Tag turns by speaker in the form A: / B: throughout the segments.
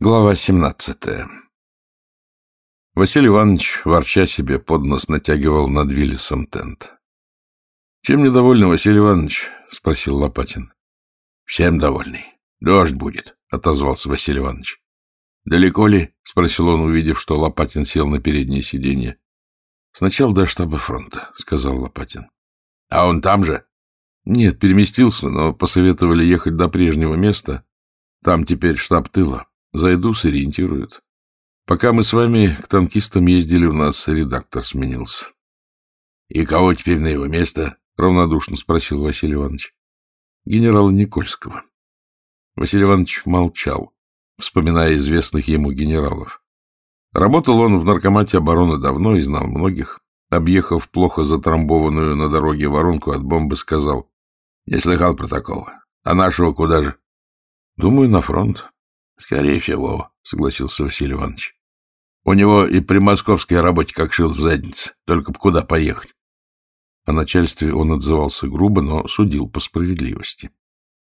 A: Глава 17 Василий Иванович, ворча себе под нос, натягивал над Виллисом тент. — Чем недовольны, Василий Иванович? — спросил Лопатин. — Всем довольный. Дождь будет, — отозвался Василий Иванович. — Далеко ли? — спросил он, увидев, что Лопатин сел на переднее сиденье. — Сначала до штаба фронта, — сказал Лопатин. — А он там же? — Нет, переместился, но посоветовали ехать до прежнего места. Там теперь штаб тыла. Зайду, сориентируют. Пока мы с вами к танкистам ездили, у нас редактор сменился. — И кого теперь на его место? — равнодушно спросил Василий Иванович. — Генерала Никольского. Василий Иванович молчал, вспоминая известных ему генералов. Работал он в наркомате обороны давно и знал многих. Объехав плохо затрамбованную на дороге воронку от бомбы, сказал, — Не слыхал про такого. А нашего куда же? — Думаю, на фронт. — Скорее всего, — согласился Василий Иванович. — У него и при московской работе как шил в заднице. Только бы куда поехать. О начальстве он отзывался грубо, но судил по справедливости.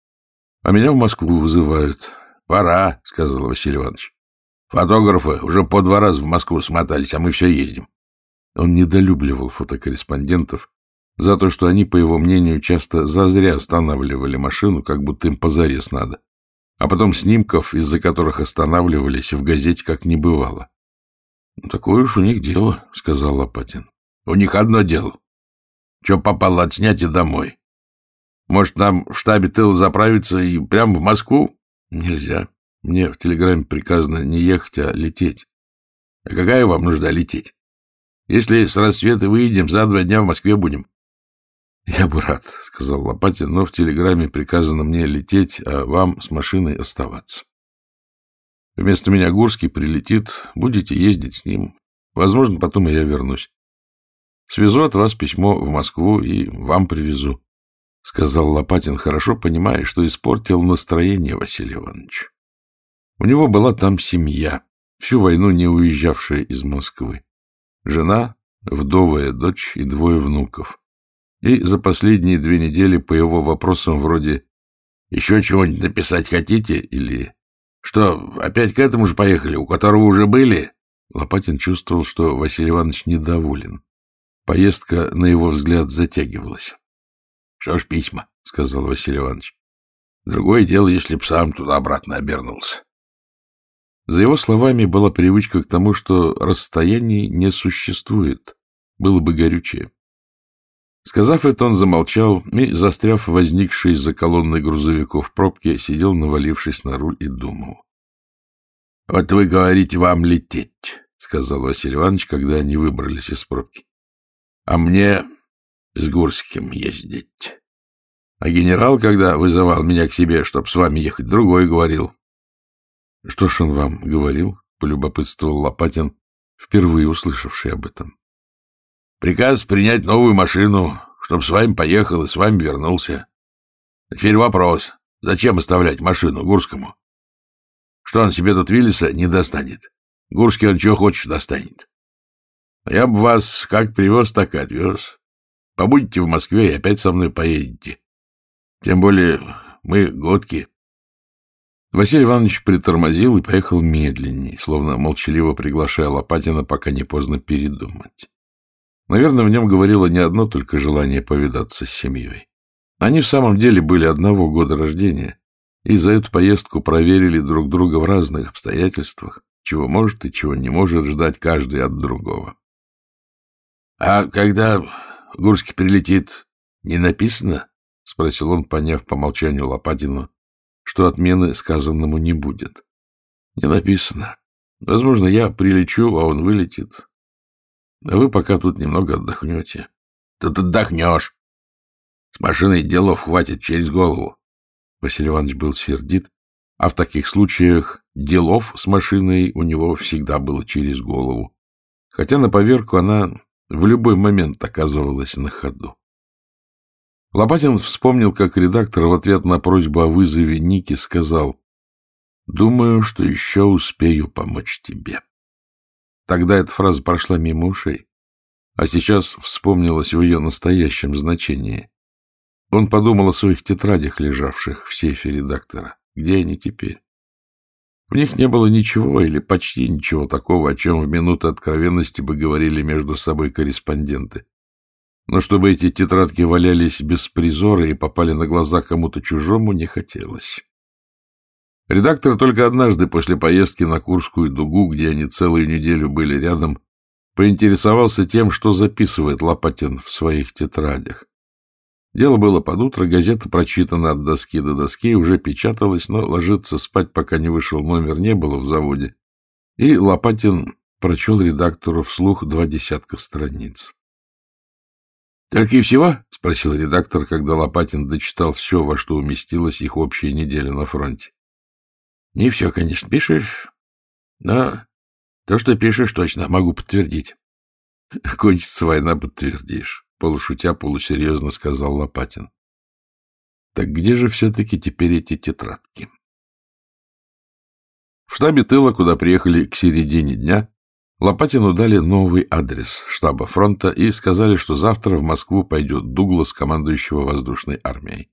A: — А меня в Москву вызывают. — Пора, — сказал Василий Иванович. — Фотографы уже по два раза в Москву смотались, а мы все ездим. Он недолюбливал фотокорреспондентов за то, что они, по его мнению, часто зазря останавливали машину, как будто им позарез надо а потом снимков, из-за которых останавливались, в газете как не бывало. — Такое уж у них дело, — сказал Лопатин. — У них одно дело. Че попало отснять и домой. Может, нам в штабе тыла заправиться и прямо в Москву? — Нельзя. Мне в телеграмме приказано не ехать, а лететь. — А какая вам нужда лететь? Если с рассвета выедем, за два дня в Москве будем. — Я бы рад, — сказал Лопатин, — но в телеграмме приказано мне лететь, а вам с машиной оставаться. Вместо меня Гурский прилетит, будете ездить с ним. Возможно, потом и я вернусь. Свезу от вас письмо в Москву и вам привезу, — сказал Лопатин, хорошо понимая, что испортил настроение Василия Ивановича. У него была там семья, всю войну не уезжавшая из Москвы. Жена, вдовая дочь и двое внуков. И за последние две недели по его вопросам вроде «Еще чего-нибудь написать хотите?» или «Что, опять к этому же поехали, у которого уже были?» Лопатин чувствовал, что Василий Иванович недоволен. Поездка, на его взгляд, затягивалась. — Что ж письма, — сказал Василий Иванович. — Другое дело, если б сам туда-обратно обернулся. За его словами была привычка к тому, что расстояний не существует, было бы горючее. Сказав это, он замолчал и, застряв возникший из-за колонны грузовиков пробке, сидел, навалившись на руль, и думал. — Вот вы говорите, вам лететь, — сказал Василий Иванович, когда они выбрались из пробки. — А мне с Гурским ездить. А генерал, когда вызывал меня к себе, чтоб с вами ехать, другой говорил. — Что ж он вам говорил? — полюбопытствовал Лопатин, впервые услышавший об этом. Приказ принять новую машину, чтобы с вами поехал и с вами вернулся. Теперь вопрос. Зачем оставлять машину Гурскому? Что он себе тут Виллиса не достанет? Гурский он чего хочешь достанет. Я бы вас как привез, так и отвез. Побудете в Москве и опять со мной поедете. Тем более мы годки. Василий Иванович притормозил и поехал медленнее, словно молчаливо приглашая Лопатина, пока не поздно передумать. Наверное, в нем говорило не одно только желание повидаться с семьей. Они в самом деле были одного года рождения, и за эту поездку проверили друг друга в разных обстоятельствах, чего может и чего не может ждать каждый от другого. — А когда Гурский прилетит, не написано? — спросил он, поняв по молчанию Лопатину, что отмены сказанному не будет. — Не написано. Возможно, я прилечу, а он вылетит. А вы пока тут немного отдохнете. Тут отдохнешь. С машиной делов хватит через голову. Василий Иванович был сердит, а в таких случаях делов с машиной у него всегда было через голову. Хотя на поверку она в любой момент оказывалась на ходу. Лопатин вспомнил, как редактор в ответ на просьбу о вызове Ники сказал, «Думаю, что еще успею помочь тебе». Тогда эта фраза прошла мимо ушей, а сейчас вспомнилась в ее настоящем значении. Он подумал о своих тетрадях, лежавших в сейфе редактора. Где они теперь? В них не было ничего или почти ничего такого, о чем в минуты откровенности бы говорили между собой корреспонденты. Но чтобы эти тетрадки валялись без призора и попали на глаза кому-то чужому, не хотелось. Редактор только однажды после поездки на Курскую дугу, где они целую неделю были рядом, поинтересовался тем, что записывает Лопатин в своих тетрадях. Дело было под утро, газета прочитана от доски до доски, уже печаталась, но ложиться спать, пока не вышел номер, не было в заводе. И Лопатин прочел редактору вслух два десятка страниц. — Только и всего? — спросил редактор, когда Лопатин дочитал все, во что уместилась их общая неделя на фронте. — Не все, конечно, пишешь, но то, что пишешь, точно могу подтвердить. — Кончится война, подтвердишь. — полушутя полусерьезно сказал Лопатин. Так где же все-таки теперь эти тетрадки? В штабе тыла, куда приехали к середине дня, Лопатину дали новый адрес штаба фронта и сказали, что завтра в Москву пойдет Дуглас, командующего воздушной армией.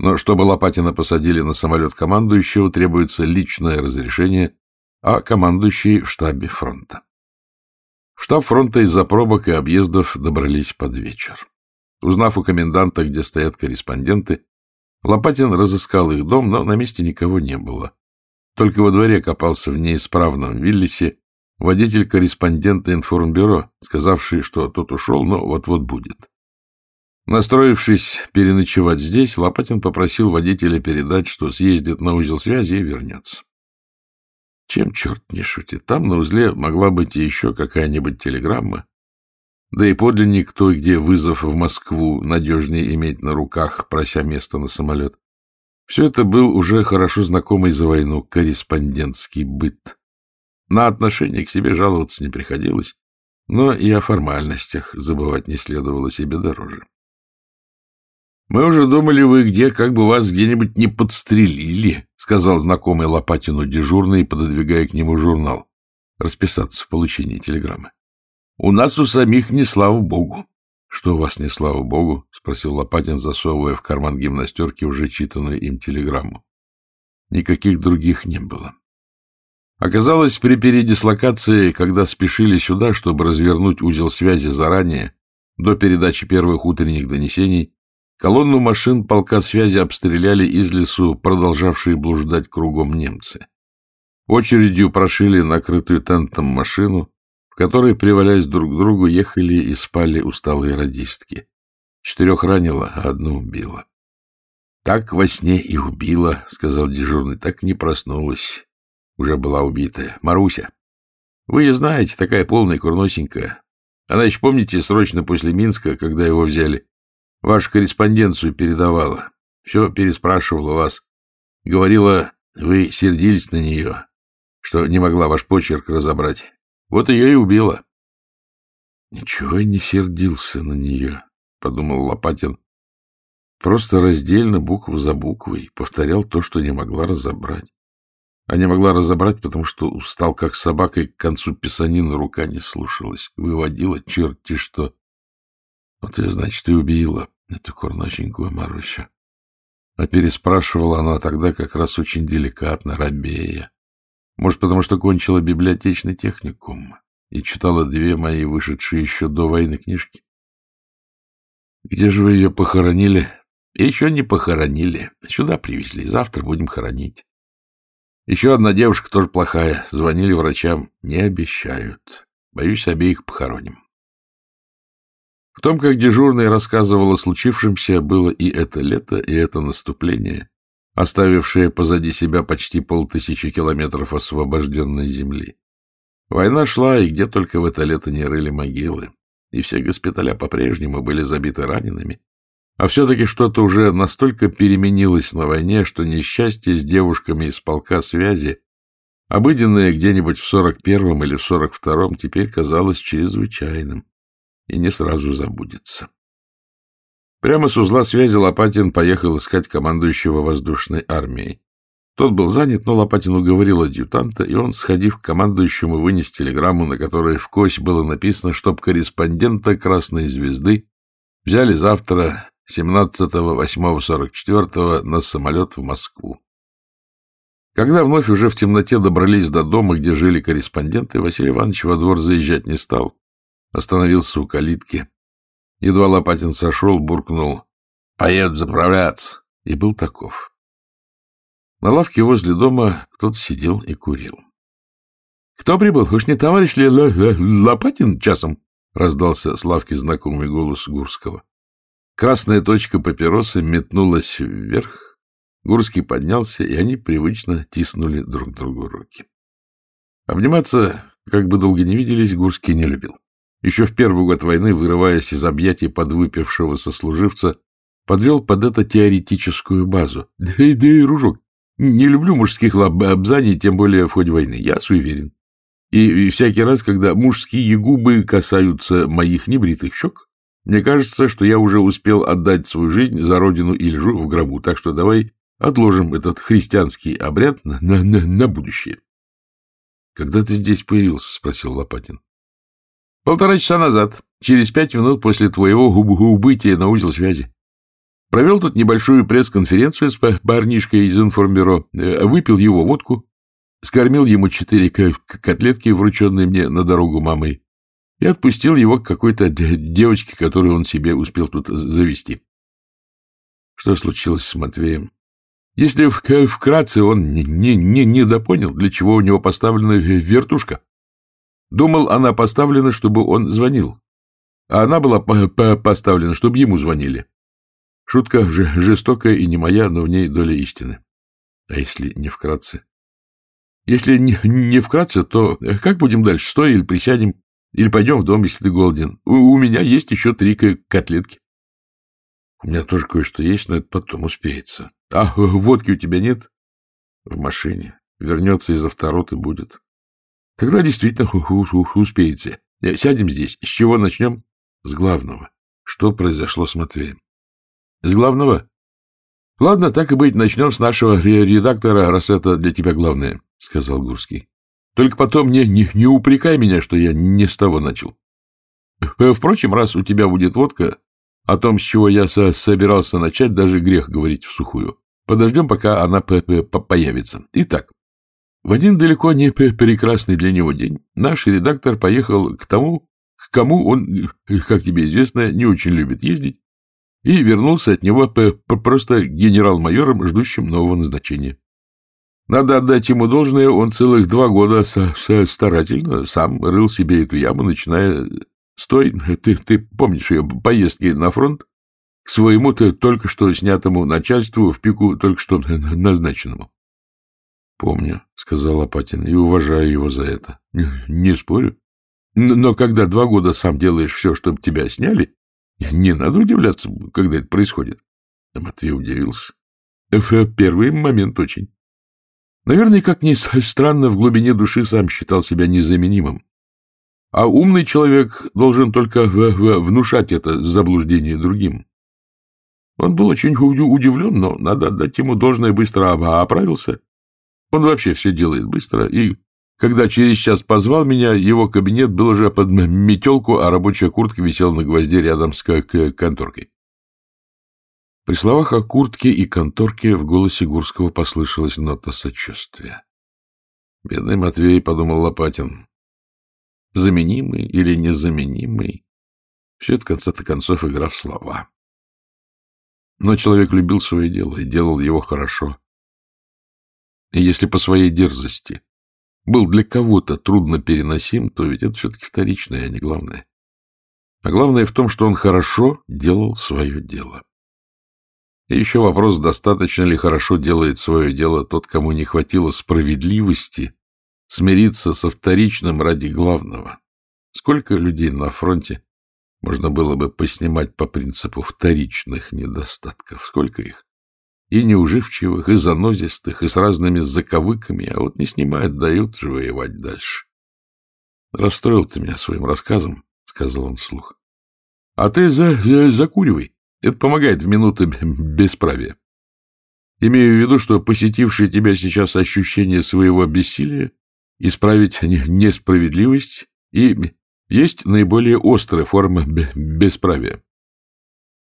A: Но чтобы Лопатина посадили на самолет командующего, требуется личное разрешение, а командующий в штабе фронта. В штаб фронта из-за пробок и объездов добрались под вечер. Узнав у коменданта, где стоят корреспонденты, Лопатин разыскал их дом, но на месте никого не было. Только во дворе копался в неисправном Виллисе водитель корреспондента информбюро, сказавший, что тот ушел, но вот-вот будет. Настроившись переночевать здесь, Лопатин попросил водителя передать, что съездит на узел связи и вернется. Чем черт не шутит? Там на узле могла быть и еще какая-нибудь телеграмма. Да и подлинник той, где вызов в Москву надежнее иметь на руках, прося место на самолет. Все это был уже хорошо знакомый за войну корреспондентский быт. На отношение к себе жаловаться не приходилось, но и о формальностях забывать не следовало себе дороже. «Мы уже думали, вы где, как бы вас где-нибудь не подстрелили», — сказал знакомый Лопатину дежурный, пододвигая к нему журнал. Расписаться в получении телеграммы. «У нас у самих не слава богу». «Что у вас не слава богу?» — спросил Лопатин, засовывая в карман гимнастерки уже читанную им телеграмму. Никаких других не было. Оказалось, при передислокации, когда спешили сюда, чтобы развернуть узел связи заранее, до передачи первых утренних донесений, Колонну машин полка связи обстреляли из лесу, продолжавшие блуждать кругом немцы. Очередью прошили накрытую тентом машину, в которой, привалясь друг к другу, ехали и спали усталые радистки. Четырех ранило, а одну убило. — Так во сне и убила, — сказал дежурный, — так не проснулась. Уже была убитая. Маруся. Вы ее знаете, такая полная, курносенькая. Она еще, помните, срочно после Минска, когда его взяли, Вашу корреспонденцию передавала. Все переспрашивала вас. Говорила, вы сердились на нее, что не могла ваш почерк разобрать. Вот ее и убила. Ничего я не сердился на нее, — подумал Лопатин. Просто раздельно, букву за буквой, повторял то, что не могла разобрать. А не могла разобрать, потому что устал, как собака, и к концу писанина рука не слушалась. Выводила черти что. Вот ее, значит, и убила, эту курносенькую Марусю. А переспрашивала она тогда как раз очень деликатно, рабея. Может, потому что кончила библиотечный техникум и читала две мои вышедшие еще до войны книжки. Где же вы ее похоронили? Еще не похоронили. Сюда привезли. Завтра будем хоронить. Еще одна девушка тоже плохая. Звонили врачам. Не обещают. Боюсь, обеих похороним. В том, как дежурный рассказывал о случившемся, было и это лето, и это наступление, оставившее позади себя почти полтысячи километров освобожденной земли. Война шла, и где только в это лето не рыли могилы, и все госпиталя по-прежнему были забиты ранеными. А все-таки что-то уже настолько переменилось на войне, что несчастье с девушками из полка связи, обыденное где-нибудь в сорок первом или в сорок втором, теперь казалось чрезвычайным и не сразу забудется. Прямо с узла связи Лопатин поехал искать командующего воздушной армией. Тот был занят, но Лопатин уговорил адъютанта, и он, сходив к командующему, вынес телеграмму, на которой в кость было написано, чтоб корреспондента «Красной звезды» взяли завтра, 17-8-44 на самолет в Москву. Когда вновь уже в темноте добрались до дома, где жили корреспонденты, Василий Иванович во двор заезжать не стал. Остановился у калитки. Едва Лопатин сошел, буркнул «Поеду заправляться!» и был таков. На лавке возле дома кто-то сидел и курил. — Кто прибыл? Уж не товарищ ли Лопатин часом? — раздался с лавки знакомый голос Гурского. Красная точка папиросы метнулась вверх. Гурский поднялся, и они привычно тиснули друг другу руки. Обниматься, как бы долго не виделись, Гурский не любил. Еще в первый год войны, вырываясь из объятий подвыпившего сослуживца, подвел под это теоретическую базу. Да и, да Ружок, не люблю мужских лобзаний, тем более в ходе войны. Я суеверен. И, и всякий раз, когда мужские губы касаются моих небритых щек, мне кажется, что я уже успел отдать свою жизнь за родину и лежу в гробу. Так что давай отложим этот христианский обряд на, на, на, на будущее. — Когда ты здесь появился? — спросил Лопатин. — Полтора часа назад, через пять минут после твоего убытия на узел связи. Провел тут небольшую пресс-конференцию с парнишкой из информбюро, э, выпил его водку, скормил ему четыре котлетки, врученные мне на дорогу мамой, и отпустил его к какой-то девочке, которую он себе успел тут завести. Что случилось с Матвеем? Если вкратце он не, не, не недопонял, для чего у него поставлена вертушка. Думал, она поставлена, чтобы он звонил. А она была поставлена, чтобы ему звонили. Шутка же жестокая и не моя, но в ней доля истины. А если не вкратце? Если не, не вкратце, то как будем дальше? Стоя или присядем? Или пойдем в дом, если ты голоден? У, у меня есть еще три котлетки. У меня тоже кое-что есть, но это потом успеется. А водки у тебя нет? В машине. Вернется из автороты будет. Тогда действительно успеете. Сядем здесь. С чего начнем? С главного. Что произошло с Матвеем? С главного? Ладно, так и быть, начнем с нашего редактора, раз это для тебя главное, — сказал Гурский. Только потом не, не, не упрекай меня, что я не с того начал. Впрочем, раз у тебя будет водка, о том, с чего я со собирался начать, даже грех говорить в сухую. Подождем, пока она п -п появится. Итак, в один далеко не прекрасный для него день наш редактор поехал к тому, к кому он, как тебе известно, не очень любит ездить, и вернулся от него просто генерал-майором, ждущим нового назначения. Надо отдать ему должное, он целых два года старательно сам рыл себе эту яму, начиная с той, ты, ты помнишь ее, поездки на фронт, к своему-то только что снятому начальству в пику только что назначенному. — Помню, — сказал Лопатин, — и уважаю его за это. Не, спорю. Но когда два года сам делаешь все, чтобы тебя сняли, не надо удивляться, когда это происходит. А Матвей удивился. В первый момент очень. Наверное, как ни странно, в глубине души сам считал себя незаменимым. А умный человек должен только внушать это заблуждение другим. Он был очень удивлен, но надо отдать ему должное, быстро оправился. Он вообще все делает быстро, и когда через час позвал меня, его кабинет был уже под метелку, а рабочая куртка висела на гвозде рядом с конторкой. При словах о куртке и конторке в голосе Гурского послышалась нота сочувствия. Бедный Матвей, — подумал Лопатин, — заменимый или незаменимый, все это, в конце-то концов, игра в слова. Но человек любил свое дело и делал его хорошо. Если по своей дерзости был для кого-то трудно переносим, то ведь это все-таки вторичное, а не главное. А главное в том, что он хорошо делал свое дело. И еще вопрос, достаточно ли хорошо делает свое дело тот, кому не хватило справедливости смириться со вторичным ради главного. Сколько людей на фронте можно было бы поснимать по принципу вторичных недостатков? Сколько их? И неуживчивых, и занозистых, и с разными заковыками, а вот не снимают, дают же воевать дальше. Расстроил ты меня своим рассказом, — сказал он вслух. — А ты за, за, закуривай. Это помогает в минуты бесправия. Имею в виду, что посетившее тебя сейчас ощущение своего бессилия исправить несправедливость и есть наиболее острая форма бесправия.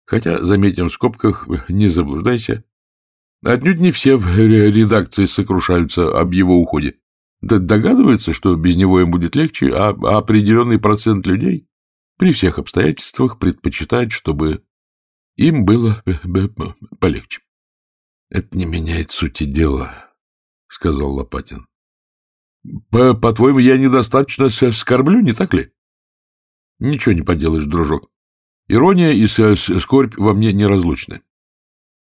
A: Хотя, заметим в скобках, не заблуждайся, Отнюдь не все в редакции сокрушаются об его уходе. Догадываются, что без него им будет легче, а определенный процент людей при всех обстоятельствах предпочитает, чтобы им было полегче. — Это не меняет сути дела, — сказал Лопатин. — По-твоему, я недостаточно скорблю, не так ли? — Ничего не поделаешь, дружок. Ирония и скорбь во мне неразлучны.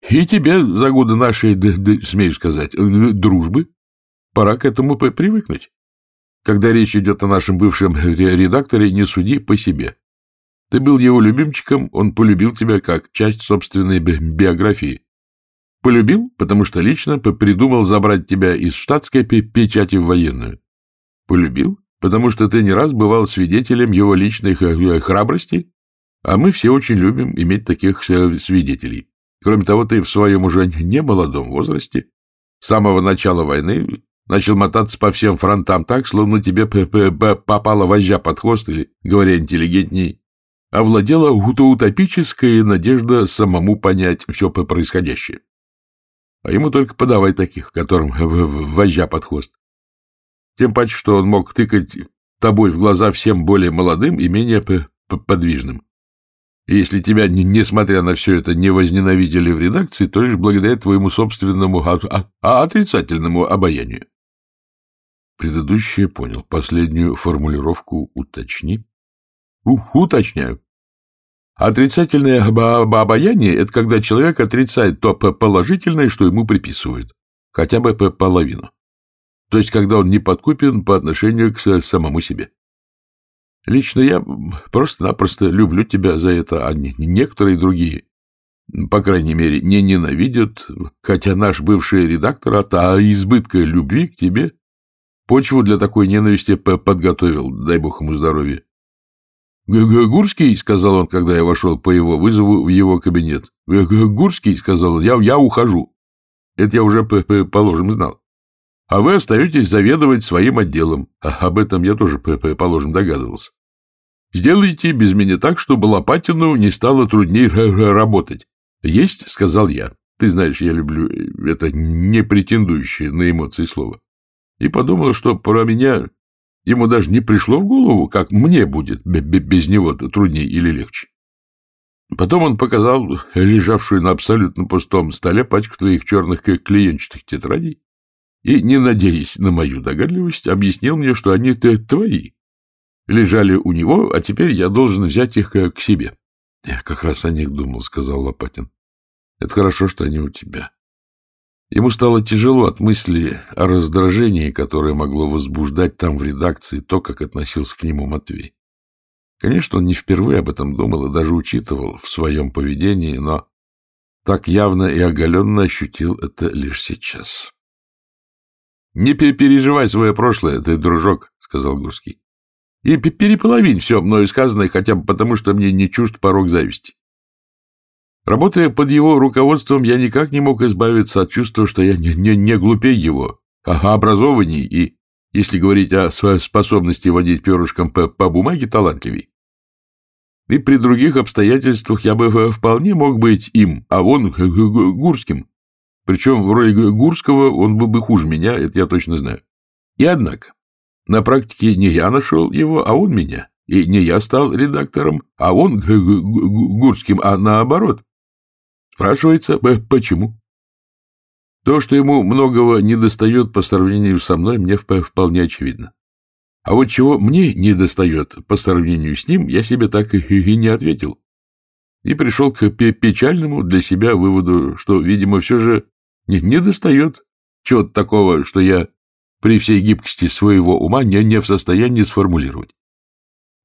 A: И тебе за годы нашей, смею сказать, дружбы пора к этому привыкнуть. Когда речь идет о нашем бывшем редакторе, не суди по себе. Ты был его любимчиком, он полюбил тебя как часть собственной би биографии. Полюбил, потому что лично придумал забрать тебя из штатской печати в военную. Полюбил, потому что ты не раз бывал свидетелем его личной храбрости, а мы все очень любим иметь таких свидетелей. Кроме того, ты в своем уже не молодом возрасте, с самого начала войны, начал мотаться по всем фронтам так, словно тебе п -п -п попала вожжа под хвост, или, говоря интеллигентней, овладела утопическая надежда самому понять все происходящее. А ему только подавай таких, которым вожжа под хвост. Тем паче, что он мог тыкать тобой в глаза всем более молодым и менее подвижным. И если тебя, несмотря на все это, не возненавидели в редакции, то лишь благодаря твоему собственному а, а, отрицательному обаянию. Предыдущее понял. Последнюю формулировку уточни. У, уточняю. Отрицательное обаяние — это когда человек отрицает то положительное, что ему приписывают. Хотя бы по половину. То есть, когда он не подкупен по отношению к самому себе. Лично я просто-напросто люблю тебя за это, а некоторые другие, по крайней мере, не ненавидят, хотя наш бывший редактор от а избытка любви к тебе почву для такой ненависти подготовил, дай бог ему здоровья. — Гурский, — сказал он, когда я вошел по его вызову в его кабинет. — Гурский, — сказал он, — я, я ухожу. Это я уже, положим, знал. А вы остаетесь заведовать своим отделом. А об этом я тоже, положим, догадывался. Сделайте без меня так, чтобы Лопатину не стало труднее работать. Есть, — сказал я. Ты знаешь, я люблю э, это не претендующее на эмоции слово. И подумал, что про меня ему даже не пришло в голову, как мне будет без него труднее или легче. Потом он показал лежавшую на абсолютно пустом столе пачку твоих черных клиентчатых тетрадей и, не надеясь на мою догадливость, объяснил мне, что они твои. Лежали у него, а теперь я должен взять их к себе. — Я как раз о них думал, — сказал Лопатин. — Это хорошо, что они у тебя. Ему стало тяжело от мысли о раздражении, которое могло возбуждать там в редакции то, как относился к нему Матвей. Конечно, он не впервые об этом думал и даже учитывал в своем поведении, но так явно и оголенно ощутил это лишь сейчас. — Не переживай свое прошлое, ты, дружок, — сказал Гурский. — И переполовинь все мною сказанное, хотя бы потому, что мне не чужд порог зависти. Работая под его руководством, я никак не мог избавиться от чувства, что я не, не, не глупей его, а образованней и, если говорить о способности водить перышком по, по бумаге, талантливей. И при других обстоятельствах я бы вполне мог быть им, а он Гурским. Причем в роли Гурского он был бы хуже меня, это я точно знаю. И однако, на практике не я нашел его, а он меня. И не я стал редактором, а он Гурским, а наоборот. Спрашивается, почему? То, что ему многого недостает по сравнению со мной, мне вполне очевидно. А вот чего мне недостает по сравнению с ним, я себе так и не ответил. И пришел к печальному для себя выводу, что, видимо, все же не, не достает чего-то такого, что я при всей гибкости своего ума не, не в состоянии сформулировать.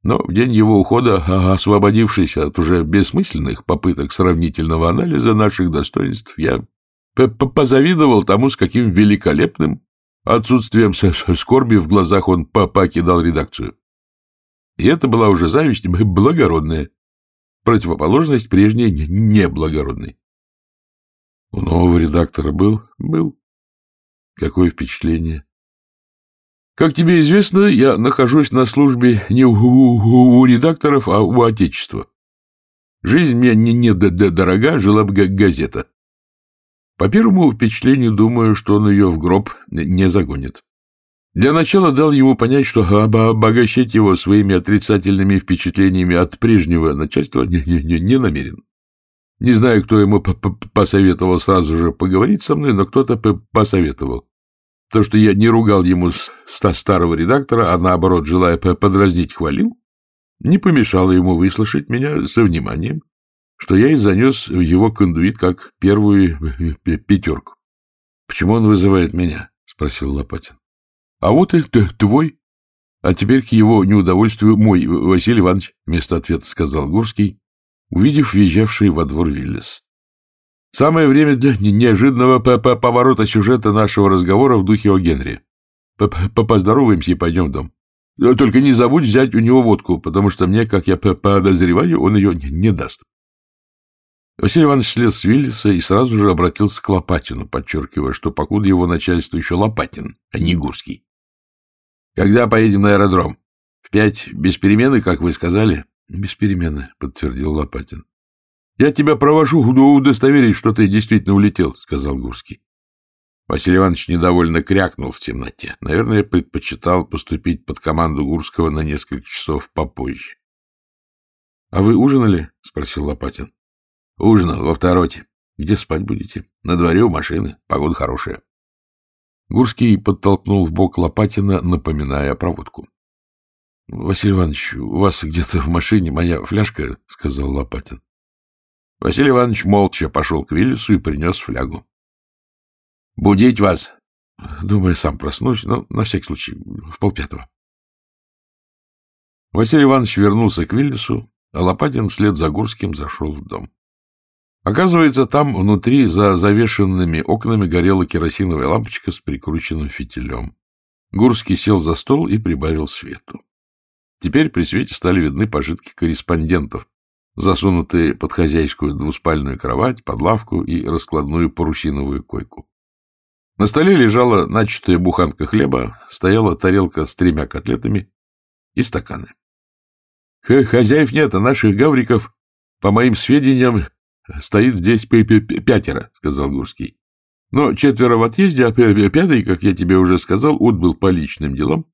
A: Но в день его ухода, освободившись от уже бессмысленных попыток сравнительного анализа наших достоинств, я позавидовал тому, с каким великолепным отсутствием скорби в глазах он покидал редакцию. И это была уже зависть благородная, противоположность прежней неблагородной. У нового редактора был? Был. Какое впечатление? Как тебе известно, я нахожусь на службе не у, у, у редакторов, а у Отечества. Жизнь мне не, не дорога, жила бы газета. По первому впечатлению думаю, что он ее в гроб не загонит. Для начала дал ему понять, что обогащать его своими отрицательными впечатлениями от прежнего начальства не, не, не намерен. Не знаю, кто ему посоветовал сразу же поговорить со мной, но кто-то посоветовал. То, что я не ругал ему старого редактора, а наоборот, желая подразнить, хвалил, не помешало ему выслушать меня со вниманием, что я и занес в его кондуит как первую пятерку. — Почему он вызывает меня? — спросил Лопатин. — А вот и твой. А теперь к его неудовольствию мой, Василий Иванович, — вместо ответа сказал Гурский, увидев въезжавший во двор Виллис. Самое время для неожиданного поворота сюжета нашего разговора в духе о Генри. Поздороваемся и пойдем в дом. Только не забудь взять у него водку, потому что мне, как я подозреваю, он ее не даст. Василий Иванович слез с Виллиса и сразу же обратился к Лопатину, подчеркивая, что покуда его начальство еще Лопатин, а не Гурский. — Когда поедем на аэродром? В пять без перемены, как вы сказали? — Без перемены, — подтвердил Лопатин. — Я тебя провожу удостоверить, что ты действительно улетел, — сказал Гурский. Василий Иванович недовольно крякнул в темноте. Наверное, предпочитал поступить под команду Гурского на несколько часов попозже. — А вы ужинали? — спросил Лопатин. Ужинал во второте. Где спать будете? На дворе у машины. Погода хорошая. Гурский подтолкнул в бок Лопатина, напоминая проводку. — Василий Иванович, у вас где-то в машине моя фляжка, — сказал Лопатин. Василий Иванович молча пошел к Виллису и принес флягу. — Будить вас? — Думаю, сам проснусь, но на всякий случай, в полпятого. Василий Иванович вернулся к Виллису, а Лопатин вслед за Гурским зашел в дом. Оказывается, там внутри за завешенными окнами горела керосиновая лампочка с прикрученным фитилем. Гурский сел за стол и прибавил свету. Теперь при свете стали видны пожитки корреспондентов, засунутые под хозяйскую двуспальную кровать, под лавку и раскладную парусиновую койку. На столе лежала начатая буханка хлеба, стояла тарелка с тремя котлетами и стаканы. — Хозяев нет, а наших гавриков, по моим сведениям, — Стоит здесь пятеро, — сказал Гурский. — Но четверо в отъезде, а пятый, как я тебе уже сказал, отбыл по личным делам.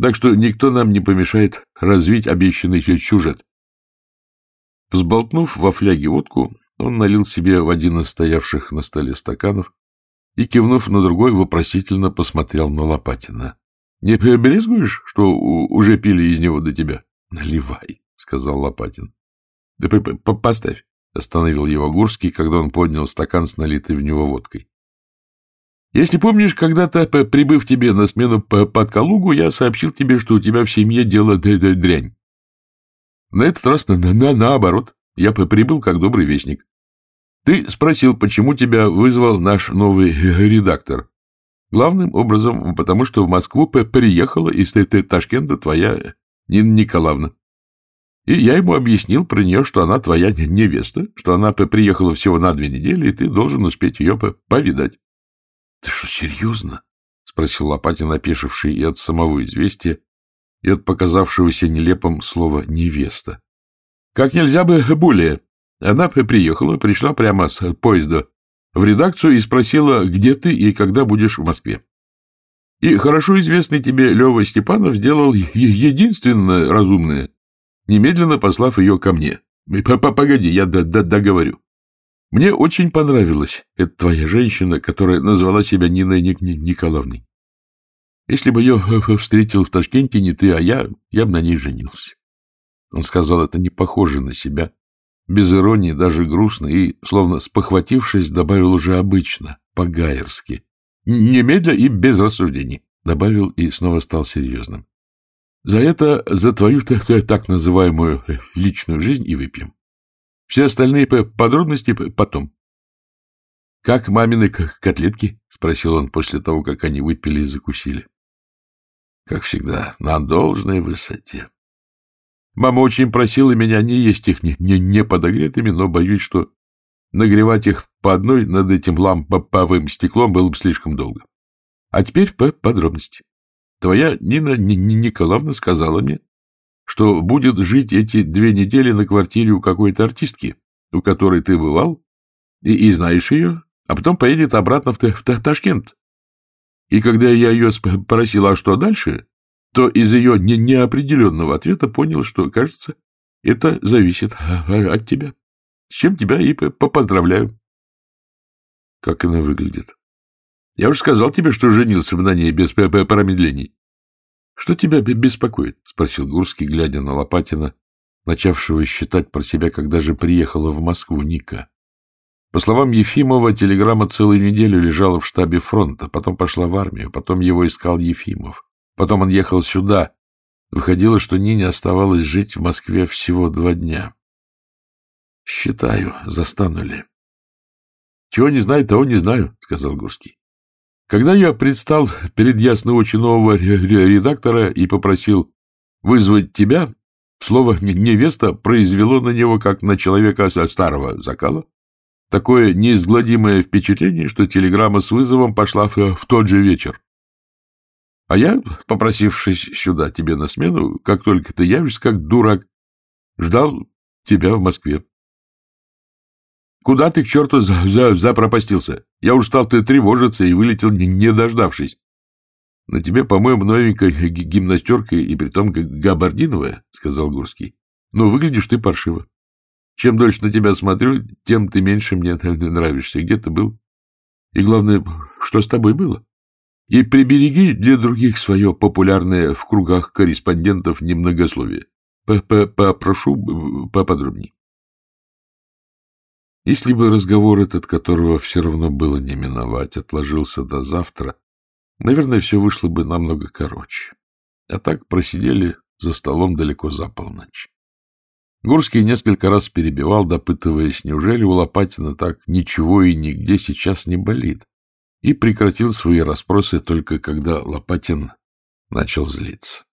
A: Так что никто нам не помешает развить обещанный сюжет. Взболтнув во фляге водку, он налил себе в один из стоявших на столе стаканов и, кивнув на другой, вопросительно посмотрел на Лопатина. — Не брезгуешь, что уже пили из него до тебя? — Наливай, — сказал Лопатин. — Да поставь. — остановил его Гурский, когда он поднял стакан с налитой в него водкой. — Если помнишь, когда-то, прибыв тебе на смену под Калугу, я сообщил тебе, что у тебя в семье дело дрянь. На этот раз на -на наоборот. Я прибыл как добрый вестник. Ты спросил, почему тебя вызвал наш новый редактор. Главным образом, потому что в Москву приехала из Ташкента твоя Нина Николаевна. И я ему объяснил про нее, что она твоя невеста, что она приехала всего на две недели, и ты должен успеть ее повидать. — Ты что, серьезно? — спросил Лопатин, опешивший и от самого известия, и от показавшегося нелепым слова «невеста». — Как нельзя бы более. Она приехала, пришла прямо с поезда в редакцию и спросила, где ты и когда будешь в Москве. И хорошо известный тебе Лева Степанов сделал единственное разумное — немедленно послав ее ко мне. Погоди, я договорю. Мне очень понравилась эта твоя женщина, которая назвала себя Ниной Ник Николаевной. Если бы ее встретил в Ташкенте не ты, а я, я бы на ней женился. Он сказал это не похоже на себя, без иронии, даже грустно, и, словно спохватившись, добавил уже обычно, по-гайерски. Немедля и без рассуждений. Добавил и снова стал серьезным. За это, за твою так называемую э, личную жизнь и выпьем. Все остальные подробности потом. — Как мамины котлетки? — спросил он после того, как они выпили и закусили. — Как всегда, на должной высоте. Мама очень просила меня не есть их не, не, подогретыми, но боюсь, что нагревать их по одной над этим ламповым стеклом было бы слишком долго. А теперь по подробности. Твоя Нина Николаевна сказала мне, что будет жить эти две недели на квартире у какой-то артистки, у которой ты бывал, и, и знаешь ее, а потом поедет обратно в, в Ташкент. И когда я ее спросил, а что дальше, то из ее не неопределенного ответа понял, что, кажется, это зависит а, а, от тебя. С чем тебя и попоздравляю. Как она выглядит? Я уже сказал тебе, что женился на ней без промедлений. — Что тебя беспокоит? — спросил Гурский, глядя на Лопатина, начавшего считать про себя, когда же приехала в Москву Ника. По словам Ефимова, телеграмма целую неделю лежала в штабе фронта, потом пошла в армию, потом его искал Ефимов. Потом он ехал сюда. Выходило, что Нине оставалось жить в Москве всего два дня. — Считаю, застану ли. — Чего не знаю, того не знаю, — сказал Гурский. Когда я предстал перед ясно очень нового редактора и попросил вызвать тебя, слово «невеста» произвело на него, как на человека старого закала, такое неизгладимое впечатление, что телеграмма с вызовом пошла в, в тот же вечер. А я, попросившись сюда тебе на смену, как только ты явишься, как дурак, ждал тебя в Москве. Куда ты к черту за за запропастился? Я уж стал ты тревожиться и вылетел, не, дождавшись. На тебе, по-моему, новенькая гимнастерка и притом габардиновая, — сказал Гурский. Но выглядишь ты паршиво. Чем дольше на тебя смотрю, тем ты меньше мне нравишься. Где ты был? И главное, что с тобой было? И прибереги для других свое популярное в кругах корреспондентов немногословие. Попрошу поподробней. Если бы разговор этот, которого все равно было не миновать, отложился до завтра, наверное, все вышло бы намного короче. А так просидели за столом далеко за полночь. Гурский несколько раз перебивал, допытываясь, неужели у Лопатина так ничего и нигде сейчас не болит, и прекратил свои расспросы только когда Лопатин начал злиться.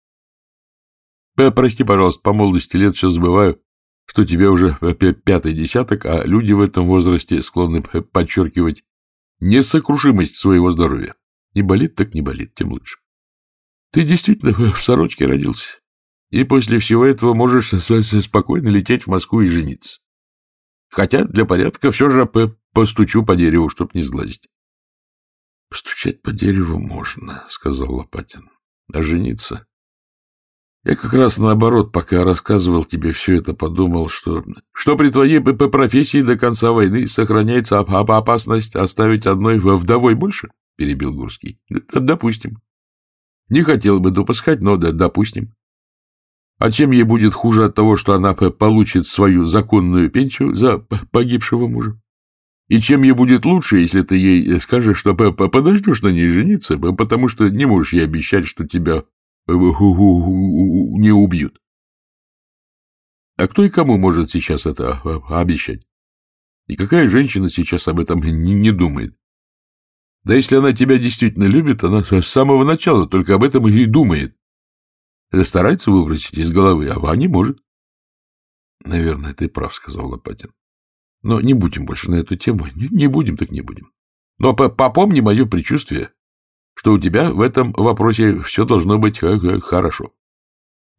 A: — Прости, пожалуйста, по молодости лет все забываю что тебе уже пятый десяток, а люди в этом возрасте склонны подчеркивать несокрушимость своего здоровья. Не болит, так не болит, тем лучше. Ты действительно в сорочке родился, и после всего этого можешь спокойно лететь в Москву и жениться. Хотя для порядка все же постучу по дереву, чтоб не сглазить. — Постучать по дереву можно, — сказал Лопатин. — А жениться? Я как раз наоборот, пока рассказывал тебе все это, подумал, что... Что при твоей по профессии до конца войны сохраняется опасность оставить одной вдовой больше? — перебил Гурский. — Допустим. Не хотел бы допускать, но допустим. А чем ей будет хуже от того, что она получит свою законную пенсию за погибшего мужа? И чем ей будет лучше, если ты ей скажешь, что подождешь на ней жениться, потому что не можешь ей обещать, что тебя не убьют. А кто и кому может сейчас это обещать? И какая женщина сейчас об этом не думает? Да если она тебя действительно любит, она с самого начала только об этом и думает. Это старается выбросить из головы, а не может. — Наверное, ты прав, — сказал Лопатин. — Но не будем больше на эту тему. Не, не будем, так не будем. Но попомни мое предчувствие что у тебя в этом вопросе все должно быть хорошо.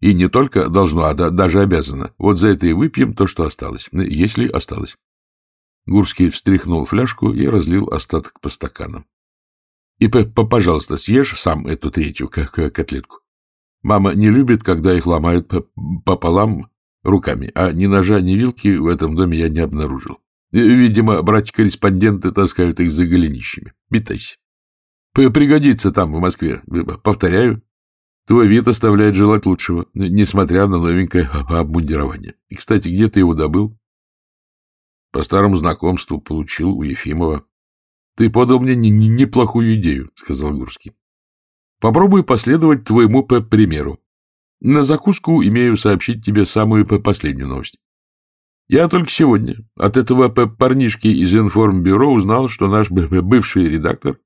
A: И не только должно, а даже обязано. Вот за это и выпьем то, что осталось, если осталось. Гурский встряхнул фляжку и разлил остаток по стаканам. И, пожалуйста, съешь сам эту третью котлетку. Мама не любит, когда их ломают пополам руками, а ни ножа, ни вилки в этом доме я не обнаружил. Видимо, братья-корреспонденты таскают их за голенищами. Питайся. Пригодится там, в Москве. Повторяю, твой вид оставляет желать лучшего, несмотря на новенькое обмундирование. И, кстати, где ты его добыл? По старому знакомству получил у Ефимова. Ты подал мне неплохую идею, сказал Гурский. Попробуй последовать твоему примеру. На закуску имею сообщить тебе самую последнюю новость. Я только сегодня от этого парнишки из информбюро узнал, что наш бывший редактор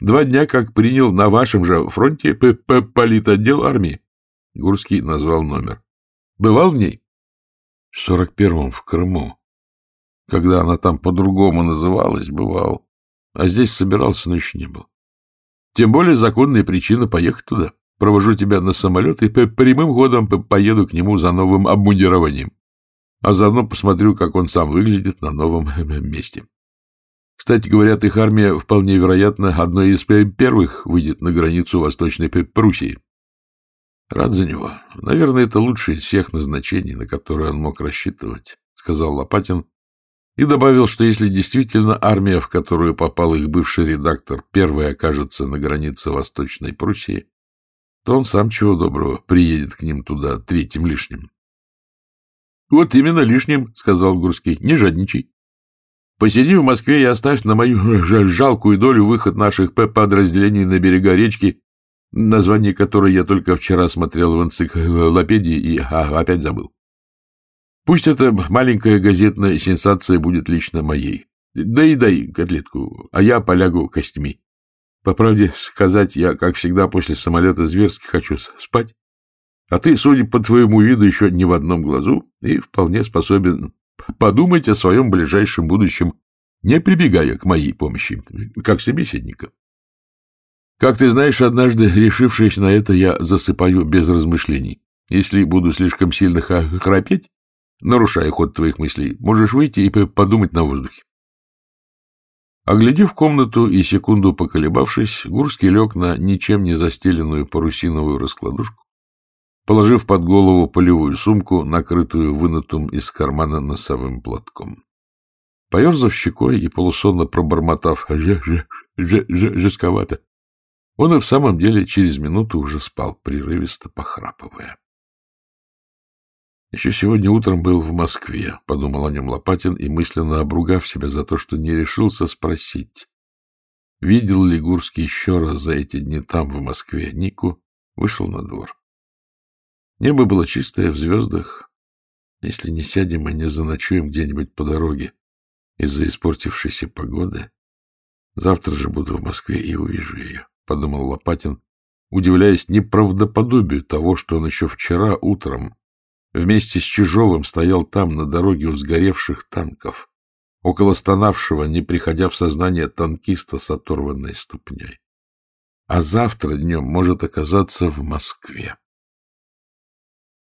A: Два дня как принял на вашем же фронте политотдел армии. Гурский назвал номер. Бывал в ней? В сорок первом в Крыму. Когда она там по-другому называлась, бывал. А здесь собирался, но еще не был. Тем более законная причина поехать туда. Провожу тебя на самолет и прямым ходом поеду к нему за новым обмундированием. А заодно посмотрю, как он сам выглядит на новом месте. Кстати, говорят, их армия вполне вероятно одной из первых выйдет на границу Восточной Пруссии. Рад за него. Наверное, это лучшее из всех назначений, на которые он мог рассчитывать, — сказал Лопатин и добавил, что если действительно армия, в которую попал их бывший редактор, первая окажется на границе Восточной Пруссии, то он сам, чего доброго, приедет к ним туда третьим лишним. — Вот именно лишним, — сказал Гурский, — не жадничай. Посиди в Москве и оставь на мою жалкую долю выход наших подразделений на берега речки, название которой я только вчера смотрел в энциклопедии и а, опять забыл. Пусть эта маленькая газетная сенсация будет лично моей. Да и дай котлетку, а я полягу костями. По правде сказать, я, как всегда, после самолета зверски хочу спать. А ты, судя по твоему виду, еще не в одном глазу и вполне способен подумать о своем ближайшем будущем, не прибегая к моей помощи, как собеседника. Как ты знаешь, однажды, решившись на это, я засыпаю без размышлений. Если буду слишком сильно храпеть, нарушая ход твоих мыслей, можешь выйти и подумать на воздухе. Оглядев комнату и секунду поколебавшись, Гурский лег на ничем не застеленную парусиновую раскладушку, положив под голову полевую сумку, накрытую вынутым из кармана носовым платком. Поерзав щекой и полусонно пробормотав «жестковато», он и в самом деле через минуту уже спал, прерывисто похрапывая. Еще сегодня утром был в Москве, — подумал о нем Лопатин и, мысленно обругав себя за то, что не решился спросить, видел ли Гурский еще раз за эти дни там, в Москве, Нику, вышел на двор. Небо было чистое, в звездах. Если не сядем и не заночуем где-нибудь по дороге из-за испортившейся погоды, завтра же буду в Москве и увижу ее, — подумал Лопатин, удивляясь неправдоподобию того, что он еще вчера утром вместе с Чижовым стоял там, на дороге у сгоревших танков, около стонавшего, не приходя в сознание танкиста с оторванной ступней. А завтра днем может оказаться в Москве.